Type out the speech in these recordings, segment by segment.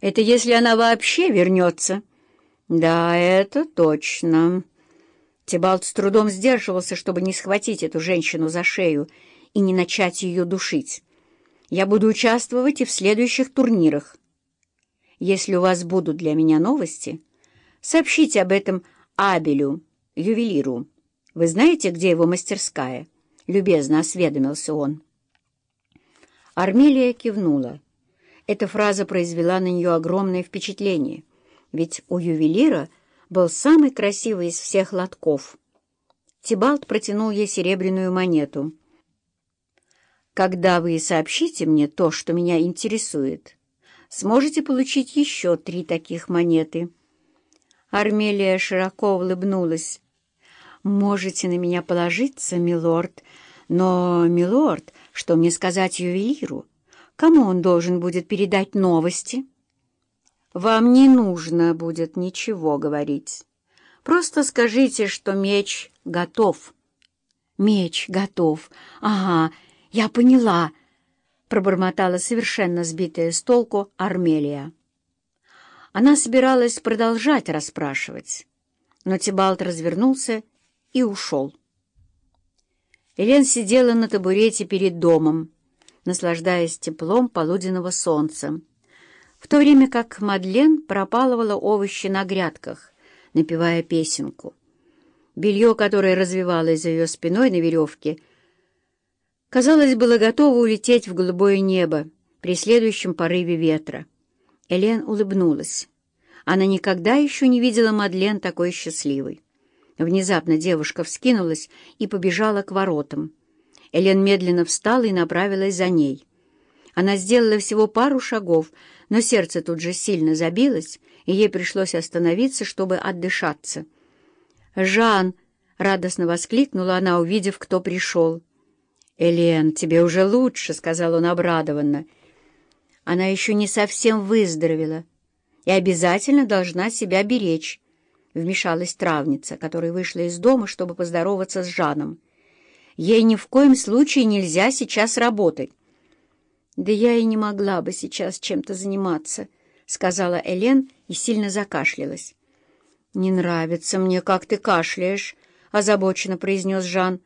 Это если она вообще вернется. Да, это точно. Тибалт с трудом сдерживался, чтобы не схватить эту женщину за шею и не начать ее душить. Я буду участвовать и в следующих турнирах. Если у вас будут для меня новости, сообщите об этом Абелю, ювелиру. Вы знаете, где его мастерская?» — любезно осведомился он. Армелия кивнула. Эта фраза произвела на нее огромное впечатление, ведь у ювелира был самый красивый из всех лотков. Тибалт протянул ей серебряную монету. «Когда вы сообщите мне то, что меня интересует, сможете получить еще три таких монеты». Армелия широко улыбнулась. «Можете на меня положиться, милорд, но, милорд, что мне сказать ювелиру?» Кому он должен будет передать новости? Вам не нужно будет ничего говорить. Просто скажите, что меч готов. Меч готов. Ага, я поняла, пробормотала совершенно сбитая с толку Армелия. Она собиралась продолжать расспрашивать, но Тибалт развернулся и ушел. Элен сидела на табурете перед домом, наслаждаясь теплом полуденного солнца, в то время как Мадлен пропалывала овощи на грядках, напевая песенку. Белье, которое развивалось за ее спиной на веревке, казалось, было готово улететь в голубое небо при следующем порыве ветра. Элен улыбнулась. Она никогда еще не видела Мадлен такой счастливой. Внезапно девушка вскинулась и побежала к воротам. Элен медленно встала и направилась за ней. Она сделала всего пару шагов, но сердце тут же сильно забилось, и ей пришлось остановиться, чтобы отдышаться. «Жан!» — радостно воскликнула она, увидев, кто пришел. «Элен, тебе уже лучше», — сказал он обрадованно. «Она еще не совсем выздоровела и обязательно должна себя беречь», — вмешалась травница, которая вышла из дома, чтобы поздороваться с Жаном. Ей ни в коем случае нельзя сейчас работать. «Да я и не могла бы сейчас чем-то заниматься», — сказала Элен и сильно закашлялась. «Не нравится мне, как ты кашляешь», — озабоченно произнес Жан.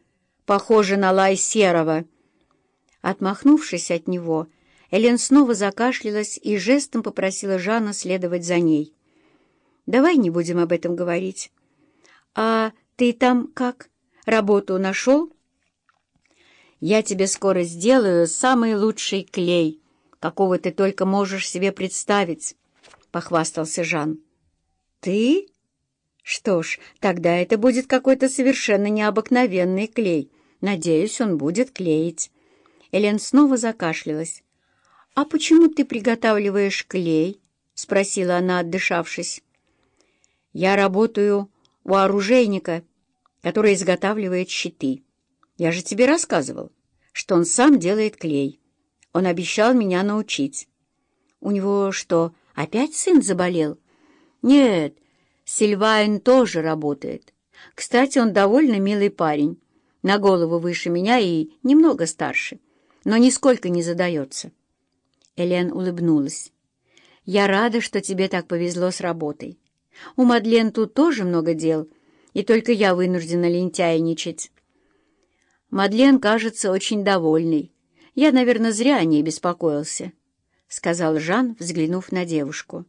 «Похоже на лай серого». Отмахнувшись от него, Элен снова закашлялась и жестом попросила Жана следовать за ней. «Давай не будем об этом говорить». «А ты там как? Работу нашел?» Я тебе скоро сделаю самый лучший клей, какого ты только можешь себе представить, — похвастался Жан. Ты? Что ж, тогда это будет какой-то совершенно необыкновенный клей. Надеюсь, он будет клеить. Элен снова закашлялась. «А почему ты приготавливаешь клей?» — спросила она, отдышавшись. «Я работаю у оружейника, который изготавливает щиты». Я же тебе рассказывал, что он сам делает клей. Он обещал меня научить. У него что, опять сын заболел? Нет, Сильвайн тоже работает. Кстати, он довольно милый парень, на голову выше меня и немного старше, но нисколько не задается. Элен улыбнулась. «Я рада, что тебе так повезло с работой. У Мадлен тут тоже много дел, и только я вынуждена лентяйничать». Мадлен кажется очень довольной. Я, наверное, зря о ней беспокоился», — сказал Жан, взглянув на девушку.